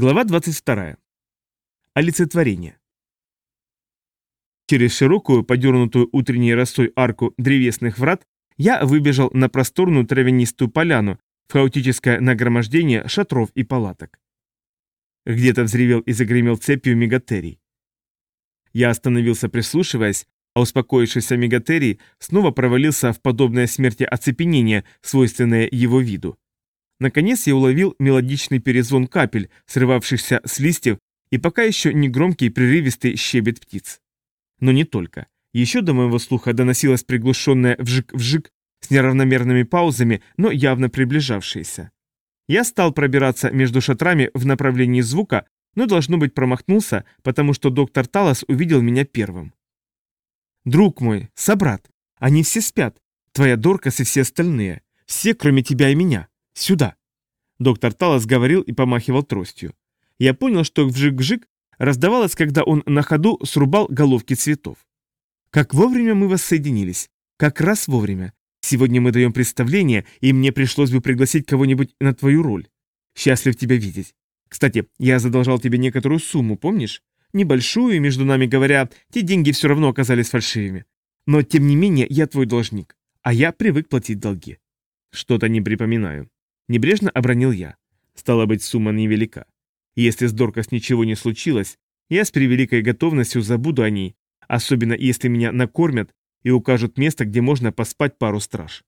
Глава 22. Олицетворение. Через широкую, подернутую утренней росой арку древесных врат я выбежал на просторную травянистую поляну в хаотическое нагромождение шатров и палаток. Где-то взревел и загремел цепью мегатерий. Я остановился, прислушиваясь, а успокоившийся мегатерий снова провалился в подобное смерти оцепенение, свойственное его виду. Наконец я уловил мелодичный перезвон капель, срывавшихся с листьев, и пока еще не громкий прерывистый щебет птиц. Но не только. Еще до моего слуха доносилось приглушенное вжик-вжик с неравномерными паузами, но явно приближавшееся. Я стал пробираться между шатрами в направлении звука, но, должно быть, промахнулся, потому что доктор Талас увидел меня первым. «Друг мой, собрат, они все спят. Твоя Доркас и все остальные. Все, кроме тебя и меня. Сюда!» Доктор Талас говорил и помахивал тростью. Я понял, что вжик-вжик раздавалось, когда он на ходу срубал головки цветов. Как вовремя мы воссоединились. Как раз вовремя. Сегодня мы даем представление, и мне пришлось бы пригласить кого-нибудь на твою роль. Счастлив тебя видеть. Кстати, я задолжал тебе некоторую сумму, помнишь? Небольшую, и, между нами говоря, те деньги все равно оказались фальшивыми. Но, тем не менее, я твой должник, а я привык платить долги. Что-то не припоминаю. Небрежно обронил я. Стало быть, сумма невелика. Если с Доркас ничего не случилось, я с превеликой готовностью забуду о ней, особенно если меня накормят и укажут место, где можно поспать пару страж.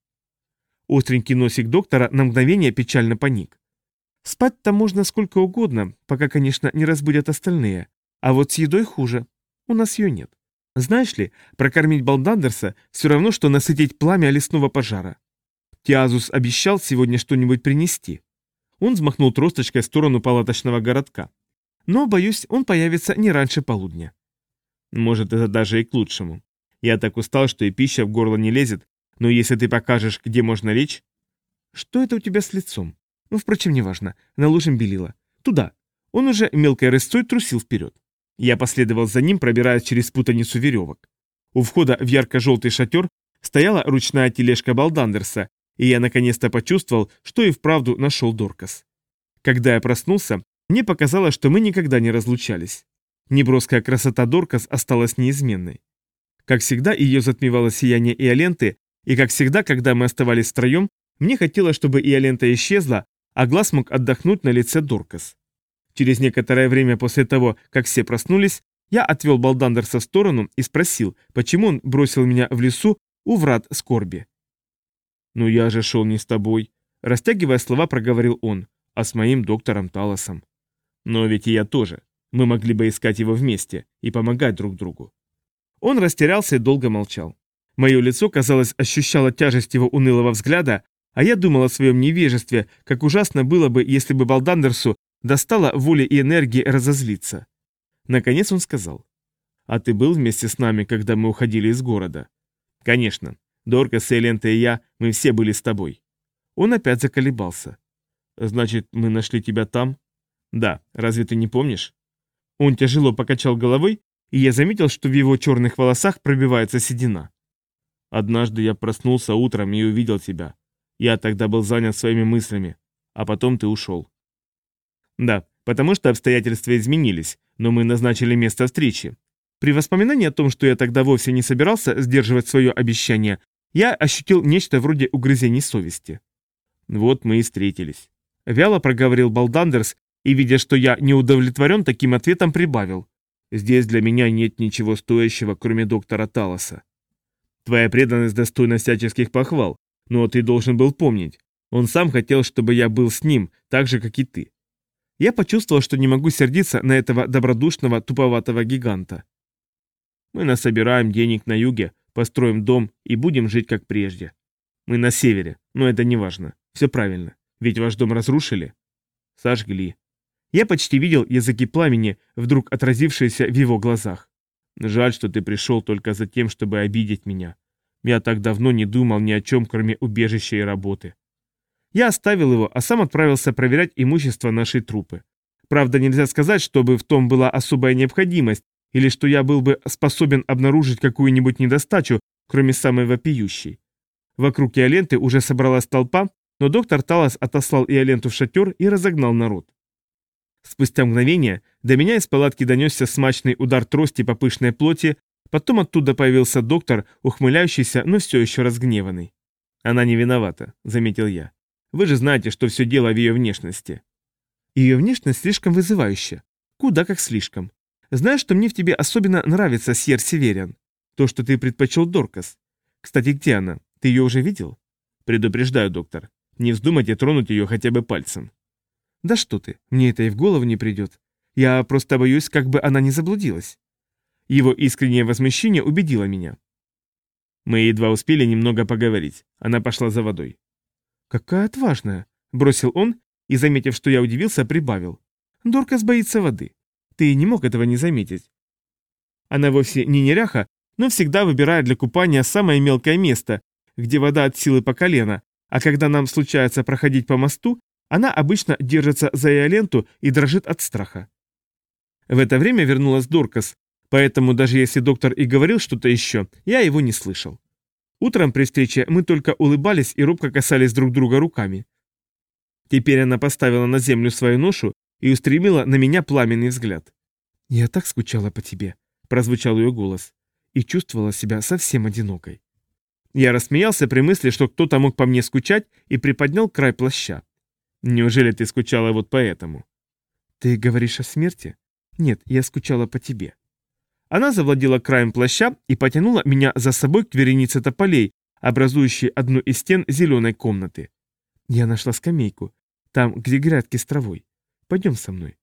Остренький носик доктора на мгновение печально поник. Спать-то можно сколько угодно, пока, конечно, не разбудят остальные. А вот с едой хуже. У нас ее нет. Знаешь ли, прокормить Балдандерса все равно, что насытить пламя лесного пожара. Тиазус обещал сегодня что-нибудь принести. Он взмахнул тросточкой в сторону палаточного городка. Но, боюсь, он появится не раньше полудня. Может, это даже и к лучшему. Я так устал, что и пища в горло не лезет, но если ты покажешь, где можно лечь... Что это у тебя с лицом? Ну, впрочем, неважно. Наложим белила. Туда. Он уже мелкой рысцой трусил вперед. Я последовал за ним, пробираясь через путаницу веревок. У входа в ярко-желтый шатер стояла ручная тележка Балдандерса, и я наконец-то почувствовал, что и вправду нашел Доркас. Когда я проснулся, мне показалось, что мы никогда не разлучались. Неброская красота Доркас осталась неизменной. Как всегда, ее затмевало сияние Иоленты, и как всегда, когда мы оставались втроем, мне хотелось, чтобы Иолента исчезла, а глаз мог отдохнуть на лице Доркас. Через некоторое время после того, как все проснулись, я отвел Балдандерса в сторону и спросил, почему он бросил меня в лесу у врат скорби. «Ну я же шел не с тобой», — растягивая слова, проговорил он, «а с моим доктором Талосом». «Но ведь и я тоже. Мы могли бы искать его вместе и помогать друг другу». Он растерялся и долго молчал. Мое лицо, казалось, ощущало тяжесть его унылого взгляда, а я думал о своем невежестве, как ужасно было бы, если бы Балдандерсу достало воли и энергии разозлиться. Наконец он сказал. «А ты был вместе с нами, когда мы уходили из города?» «Конечно. Дорка, Сейлента и я, мы все были с тобой. Он опять заколебался. Значит, мы нашли тебя там? Да, разве ты не помнишь? Он тяжело покачал головой, и я заметил, что в его черных волосах пробивается седина. Однажды я проснулся утром и увидел тебя. Я тогда был занят своими мыслями, а потом ты ушел. Да, потому что обстоятельства изменились, но мы назначили место встречи. При воспоминании о том, что я тогда вовсе не собирался сдерживать свое обещание, я ощутил нечто вроде угрызений совести. Вот мы и встретились. Вяло проговорил Балдандерс и, видя, что я не удовлетворен таким ответом, прибавил. Здесь для меня нет ничего стоящего, кроме доктора Талоса. Твоя преданность достойна всяческих похвал, но ты должен был помнить. Он сам хотел, чтобы я был с ним, так же, как и ты. Я почувствовал, что не могу сердиться на этого добродушного, туповатого гиганта. Мы насобираем денег на юге, построим дом и будем жить как прежде. Мы на севере, но это не важно. Все правильно. Ведь ваш дом разрушили? Сожгли. Я почти видел языки пламени, вдруг отразившиеся в его глазах. Жаль, что ты пришел только за тем, чтобы обидеть меня. Я так давно не думал ни о чем, кроме убежища и работы. Я оставил его, а сам отправился проверять имущество нашей трупы. Правда, нельзя сказать, чтобы в том была особая необходимость, или что я был бы способен обнаружить какую-нибудь недостачу, кроме самой вопиющей. Вокруг Иоленты уже собралась толпа, но доктор Талас отослал Иоленту в шатер и разогнал народ. Спустя мгновение до меня из палатки донесся смачный удар трости по пышной плоти, потом оттуда появился доктор, ухмыляющийся, но все еще разгневанный. «Она не виновата», — заметил я. «Вы же знаете, что все дело в ее внешности». Ее внешность слишком вызывающая. Куда как слишком. Знаешь, что мне в тебе особенно нравится, Сьер Северян? То, что ты предпочел Доркас. Кстати, где она? Ты ее уже видел? Предупреждаю, доктор. Не вздумайте тронуть ее хотя бы пальцем. Да что ты, мне это и в голову не придет. Я просто боюсь, как бы она не заблудилась. Его искреннее возмущение убедило меня. Мы едва успели немного поговорить. Она пошла за водой. «Какая отважная!» – бросил он и, заметив, что я удивился, прибавил. «Доркас боится воды. Ты не мог этого не заметить. Она вовсе не неряха, но всегда выбирает для купания самое мелкое место, где вода от силы по колено, а когда нам случается проходить по мосту, она обычно держится за иоленту и дрожит от страха. В это время вернулась Доркас, поэтому даже если доктор и говорил что-то еще, я его не слышал. Утром при встрече мы только улыбались и робко касались друг друга руками. Теперь она поставила на землю свою ношу и устремила на меня пламенный взгляд. «Я так скучала по тебе», — прозвучал ее голос, и чувствовала себя совсем одинокой. Я рассмеялся при мысли, что кто-то мог по мне скучать, и приподнял край плаща. «Неужели ты скучала вот поэтому?» «Ты говоришь о смерти?» «Нет, я скучала по тебе». Она завладела краем плаща и потянула меня за собой к веренице тополей, образующей одну из стен зеленой комнаты. Я нашла скамейку, там, где грядки с травой. Пойдем со мной.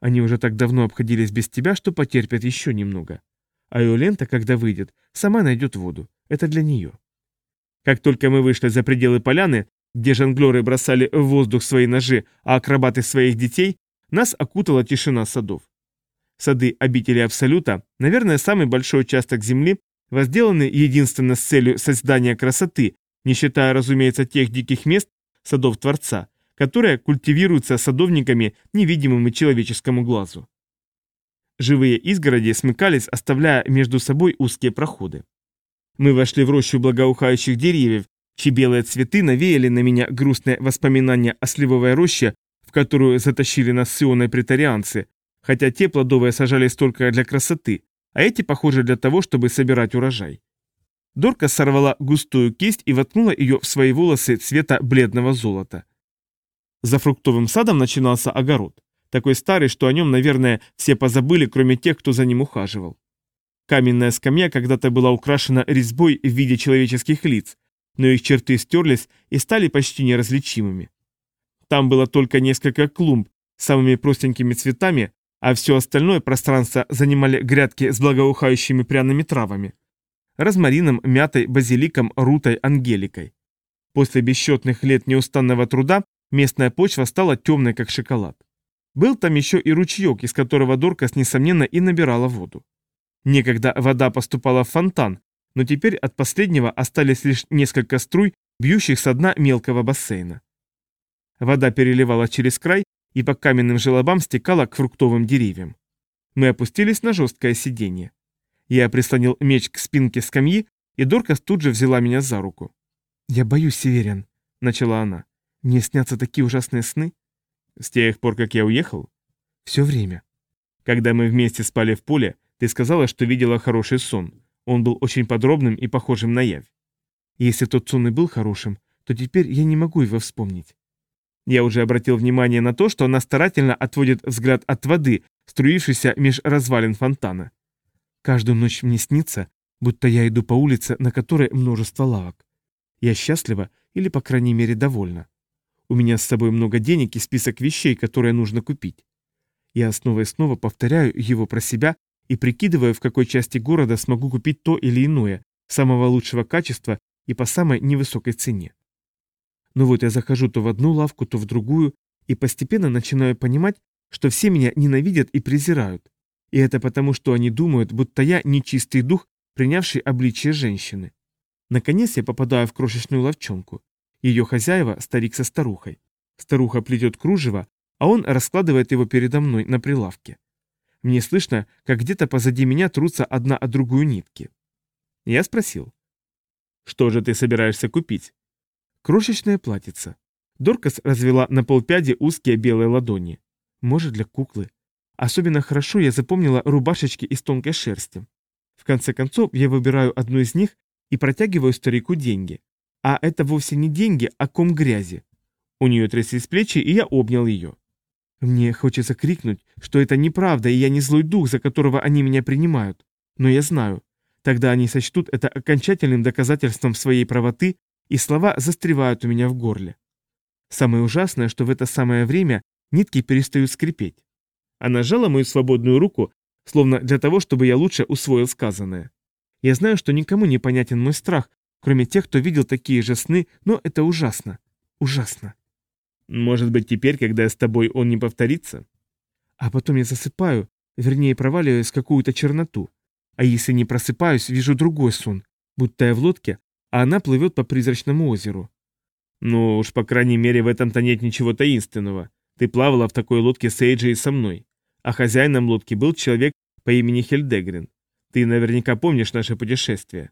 Они уже так давно обходились без тебя, что потерпят еще немного. А ее лента, когда выйдет, сама найдет воду. Это для нее. Как только мы вышли за пределы поляны, где жонглеры бросали в воздух свои ножи, а акробаты своих детей, нас окутала тишина садов. Сады обители Абсолюта, наверное, самый большой участок земли, возделаны единственно с целью создания красоты, не считая, разумеется, тех диких мест, садов Творца, которые культивируются садовниками, невидимыми человеческому глазу. Живые изгороди смыкались, оставляя между собой узкие проходы. Мы вошли в рощу благоухающих деревьев, чьи белые цветы навеяли на меня грустное воспоминание о сливовой роще, в которую затащили нас с Ионой претарианцы, хотя те плодовые сажались только для красоты, а эти, похоже, для того, чтобы собирать урожай. Дорка сорвала густую кисть и воткнула ее в свои волосы цвета бледного золота. За фруктовым садом начинался огород, такой старый, что о нем, наверное, все позабыли, кроме тех, кто за ним ухаживал. Каменная скамья когда-то была украшена резьбой в виде человеческих лиц, но их черты стерлись и стали почти неразличимыми. Там было только несколько клумб с самыми простенькими цветами, а все остальное пространство занимали грядки с благоухающими пряными травами. Розмарином, мятой, базиликом, рутой, ангеликой. После бесчетных лет неустанного труда местная почва стала темной, как шоколад. Был там еще и ручеек, из которого Доркас, несомненно, и набирала воду. Некогда вода поступала в фонтан, но теперь от последнего остались лишь несколько струй, бьющих со дна мелкого бассейна. Вода переливала через край и по каменным желобам стекала к фруктовым деревьям. Мы опустились на жесткое сиденье. Я прислонил меч к спинке скамьи, и Доркас тут же взяла меня за руку. «Я боюсь, Северян», — начала она. «Мне снятся такие ужасные сны». «С тех пор, как я уехал?» «Все время». «Когда мы вместе спали в поле, ты сказала, что видела хороший сон. Он был очень подробным и похожим на явь. Если тот сон и был хорошим, то теперь я не могу его вспомнить. Я уже обратил внимание на то, что она старательно отводит взгляд от воды, струившейся меж развалин фонтана. Каждую ночь мне снится, будто я иду по улице, на которой множество лавок. Я счастлива или, по крайней мере, довольна. У меня с собой много денег и список вещей, которые нужно купить. Я снова и снова повторяю его про себя, и прикидываю, в какой части города смогу купить то или иное, самого лучшего качества и по самой невысокой цене. Но вот я захожу то в одну лавку, то в другую, и постепенно начинаю понимать, что все меня ненавидят и презирают. И это потому, что они думают, будто я нечистый дух, принявший обличие женщины. Наконец я попадаю в крошечную ловчонку. Ее хозяева – старик со старухой. Старуха плетет кружево, а он раскладывает его передо мной на прилавке. Мне слышно, как где-то позади меня трутся одна от другую нитки. Я спросил. «Что же ты собираешься купить?» «Крошечное платьице». Доркас развела на полпяди узкие белые ладони. Может, для куклы. Особенно хорошо я запомнила рубашечки из тонкой шерсти. В конце концов, я выбираю одну из них и протягиваю старику деньги. А это вовсе не деньги, а ком грязи. У нее тряслись плечи, и я обнял ее. Мне хочется крикнуть, что это неправда, и я не злой дух, за которого они меня принимают. Но я знаю. Тогда они сочтут это окончательным доказательством своей правоты, и слова застревают у меня в горле. Самое ужасное, что в это самое время нитки перестают скрипеть. Она сжала мою свободную руку, словно для того, чтобы я лучше усвоил сказанное. Я знаю, что никому не понятен мой страх, кроме тех, кто видел такие же сны, но это ужасно. Ужасно. Может быть, теперь, когда я с тобой, он не повторится? А потом я засыпаю, вернее, проваливаюсь в какую-то черноту. А если не просыпаюсь, вижу другой сон, будто я в лодке, а она плывет по призрачному озеру. Ну уж, по крайней мере, в этом-то нет ничего таинственного. Ты плавала в такой лодке с Эйджи и со мной. А хозяином лодки был человек по имени Хельдегрин. Ты наверняка помнишь наше путешествие.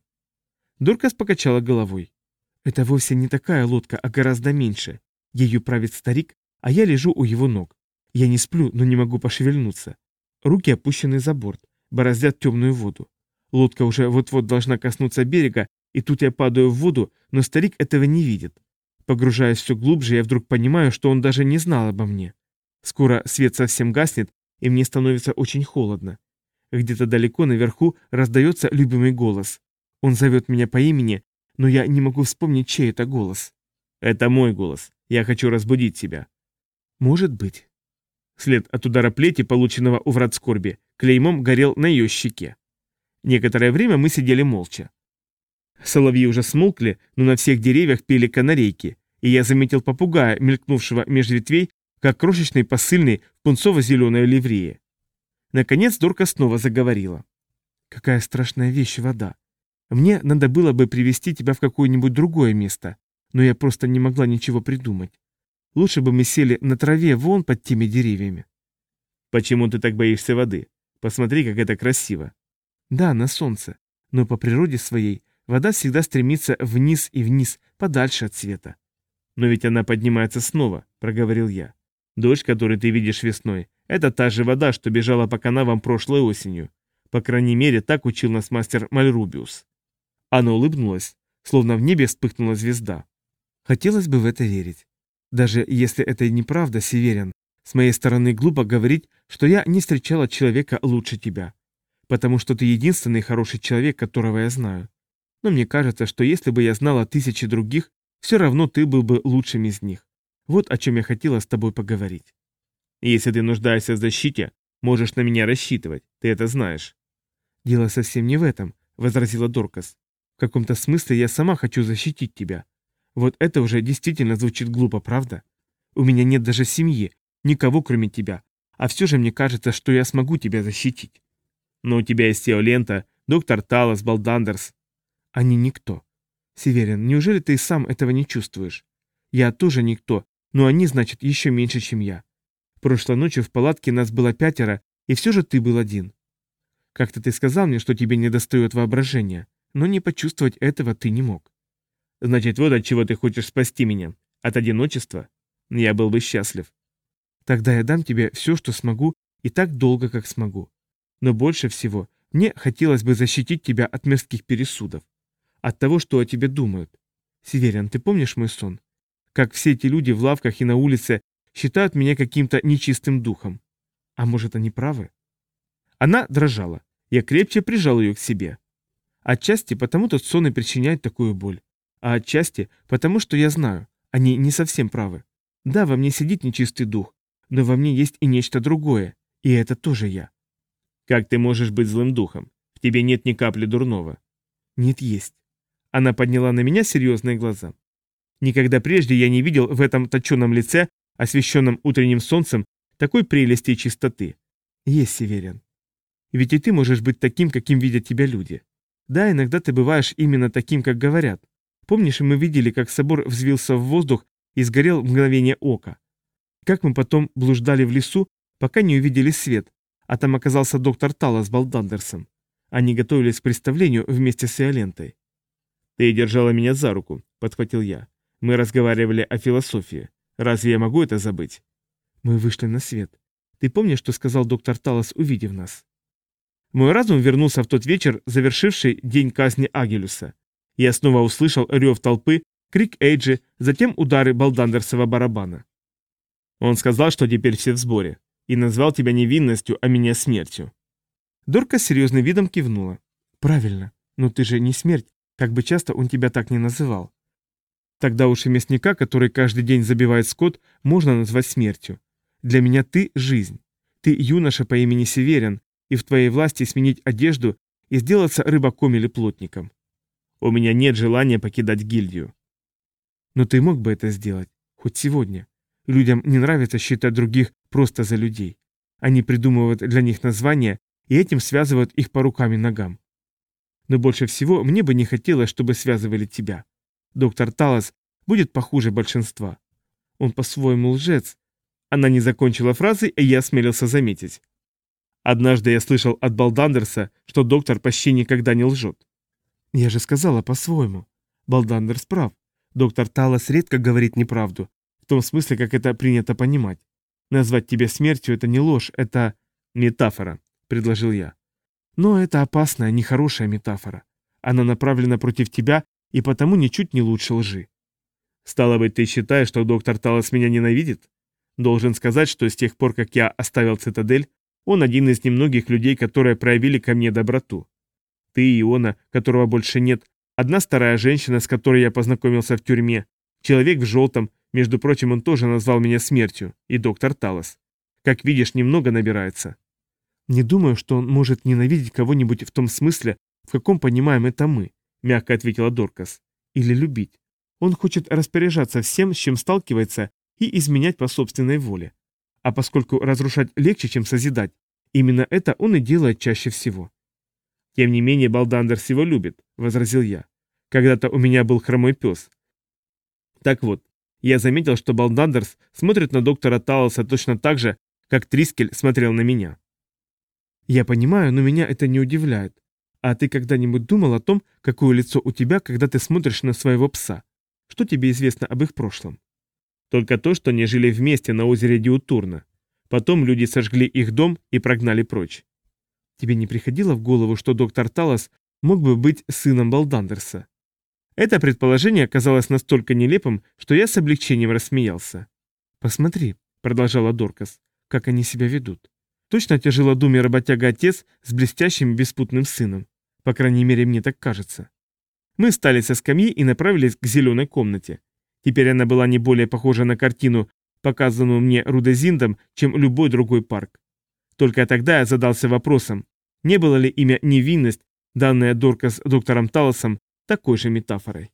Дуркас покачала головой. Это вовсе не такая лодка, а гораздо меньше. Ею правит старик, а я лежу у его ног. Я не сплю, но не могу пошевельнуться. Руки опущены за борт, бороздят темную воду. Лодка уже вот-вот должна коснуться берега, и тут я падаю в воду, но старик этого не видит. Погружаясь все глубже, я вдруг понимаю, что он даже не знал обо мне. Скоро свет совсем гаснет, и мне становится очень холодно. Где-то далеко наверху раздается любимый голос. Он зовет меня по имени, но я не могу вспомнить, чей это голос. Это мой голос. Я хочу разбудить тебя. Может быть. След от удара плети, полученного у врат скорби, клеймом горел на ее щеке. Некоторое время мы сидели молча. Соловьи уже смолкли, но на всех деревьях пели канарейки, и я заметил попугая, мелькнувшего меж ветвей, как крошечный посыльный в пунцово-зеленой ливрее. Наконец Дорка снова заговорила. «Какая страшная вещь вода. Мне надо было бы привести тебя в какое-нибудь другое место, но я просто не могла ничего придумать. Лучше бы мы сели на траве вон под теми деревьями». «Почему ты так боишься воды? Посмотри, как это красиво». «Да, на солнце, но по природе своей вода всегда стремится вниз и вниз, подальше от света». «Но ведь она поднимается снова», — проговорил я. «Дождь, который ты видишь весной, это та же вода, что бежала по канавам прошлой осенью. По крайней мере, так учил нас мастер Мальрубиус». Она улыбнулась, словно в небе вспыхнула звезда. Хотелось бы в это верить. Даже если это и неправда, Северин, с моей стороны глупо говорить, что я не встречала человека лучше тебя. Потому что ты единственный хороший человек, которого я знаю. Но мне кажется, что если бы я знала тысячи других, все равно ты был бы лучшим из них. Вот о чем я хотела с тобой поговорить. Если ты нуждаешься в защите, можешь на меня рассчитывать, ты это знаешь. Дело совсем не в этом, возразила Доркас. Каком-то смысле я сама хочу защитить тебя. Вот это уже действительно звучит глупо, правда? У меня нет даже семьи, никого кроме тебя, а все же мне кажется, что я смогу тебя защитить. Но у тебя есть Теолента, доктор Талас, Балдандерс. Они никто. Северин, неужели ты сам этого не чувствуешь? Я тоже никто, но они, значит, еще меньше, чем я. Прошлой ночью в палатке нас было пятеро, и все же ты был один. Как-то ты сказал мне, что тебе недостает воображения но не почувствовать этого ты не мог. Значит, вот от чего ты хочешь спасти меня. От одиночества? Я был бы счастлив. Тогда я дам тебе все, что смогу, и так долго, как смогу. Но больше всего мне хотелось бы защитить тебя от мирских пересудов. От того, что о тебе думают. Северян, ты помнишь мой сон? Как все эти люди в лавках и на улице считают меня каким-то нечистым духом. А может, они правы? Она дрожала. Я крепче прижал ее к себе. Отчасти потому тот сон и причиняет такую боль. А отчасти потому, что я знаю, они не совсем правы. Да, во мне сидит нечистый дух, но во мне есть и нечто другое, и это тоже я. Как ты можешь быть злым духом? В тебе нет ни капли дурного. Нет, есть. Она подняла на меня серьезные глаза. Никогда прежде я не видел в этом точеном лице, освещенном утренним солнцем, такой прелести и чистоты. Есть, Северин. Ведь и ты можешь быть таким, каким видят тебя люди. Да, иногда ты бываешь именно таким, как говорят. Помнишь, мы видели, как собор взвился в воздух и сгорел в мгновение ока? Как мы потом блуждали в лесу, пока не увидели свет, а там оказался доктор Талла с Балдандерсом. Они готовились к представлению вместе с Иолентой. «Ты держала меня за руку», — подхватил я. «Мы разговаривали о философии. Разве я могу это забыть?» Мы вышли на свет. Ты помнишь, что сказал доктор Талос, увидев нас? Мой разум вернулся в тот вечер, завершивший день казни Агилюса. Я снова услышал рев толпы, крик Эйджи, затем удары Балдандерсова барабана. Он сказал, что теперь все в сборе, и назвал тебя невинностью, а меня смертью. Дорка с серьезным видом кивнула. Правильно, но ты же не смерть, как бы часто он тебя так не называл. Тогда уж и мясника, который каждый день забивает скот, можно назвать смертью. Для меня ты – жизнь. Ты юноша по имени Северин, и в твоей власти сменить одежду и сделаться рыбаком или плотником. У меня нет желания покидать гильдию. Но ты мог бы это сделать, хоть сегодня. Людям не нравится считать других просто за людей. Они придумывают для них названия и этим связывают их по рукам и ногам. Но больше всего мне бы не хотелось, чтобы связывали тебя. Доктор Талос будет похуже большинства. Он по-своему лжец. Она не закончила фразы, и я осмелился заметить. Однажды я слышал от Балдандерса, что доктор почти никогда не лжет. Я же сказала по-своему. Балдандерс прав. Доктор Талос редко говорит неправду, в том смысле, как это принято понимать. Назвать тебя смертью – это не ложь, это метафора, предложил я. Но это опасная, нехорошая метафора. Она направлена против тебя и потому ничуть не лучше лжи. Стало быть, ты считаешь, что доктор Талос меня ненавидит? Должен сказать, что с тех пор, как я оставил цитадель, он один из немногих людей, которые проявили ко мне доброту. Ты и Иона, которого больше нет, одна старая женщина, с которой я познакомился в тюрьме, человек в желтом, между прочим, он тоже назвал меня смертью, и доктор Талос. Как видишь, немного набирается. Не думаю, что он может ненавидеть кого-нибудь в том смысле, в каком понимаем это мы, мягко ответила Доркас. Или любить. Он хочет распоряжаться всем, с чем сталкивается, и изменять по собственной воле. А поскольку разрушать легче, чем созидать, именно это он и делает чаще всего. Тем не менее, Балдандерс его любит, возразил я. Когда-то у меня был хромой пес. Так вот, я заметил, что Балдандерс смотрит на доктора Талоса точно так же, как Трискель смотрел на меня. Я понимаю, но меня это не удивляет. А ты когда-нибудь думал о том, какое лицо у тебя, когда ты смотришь на своего пса? Что тебе известно об их прошлом? Только то, что они жили вместе на озере Диутурна. Потом люди сожгли их дом и прогнали прочь. Тебе не приходило в голову, что доктор Талос мог бы быть сыном Балдандерса? Это предположение оказалось настолько нелепым, что я с облегчением рассмеялся. «Посмотри», — продолжала Доркас, — «как они себя ведут. Точно тяжелодумий работяга-отец с блестящим беспутным сыном. По крайней мере, мне так кажется». Мы встали со скамьи и направились к зеленой комнате. Теперь она была не более похожа на картину, показанную мне Рудезиндом, чем любой другой парк. Только тогда я задался вопросом, не было ли имя «невинность», данное Дорка с доктором Талосом, такой же метафорой.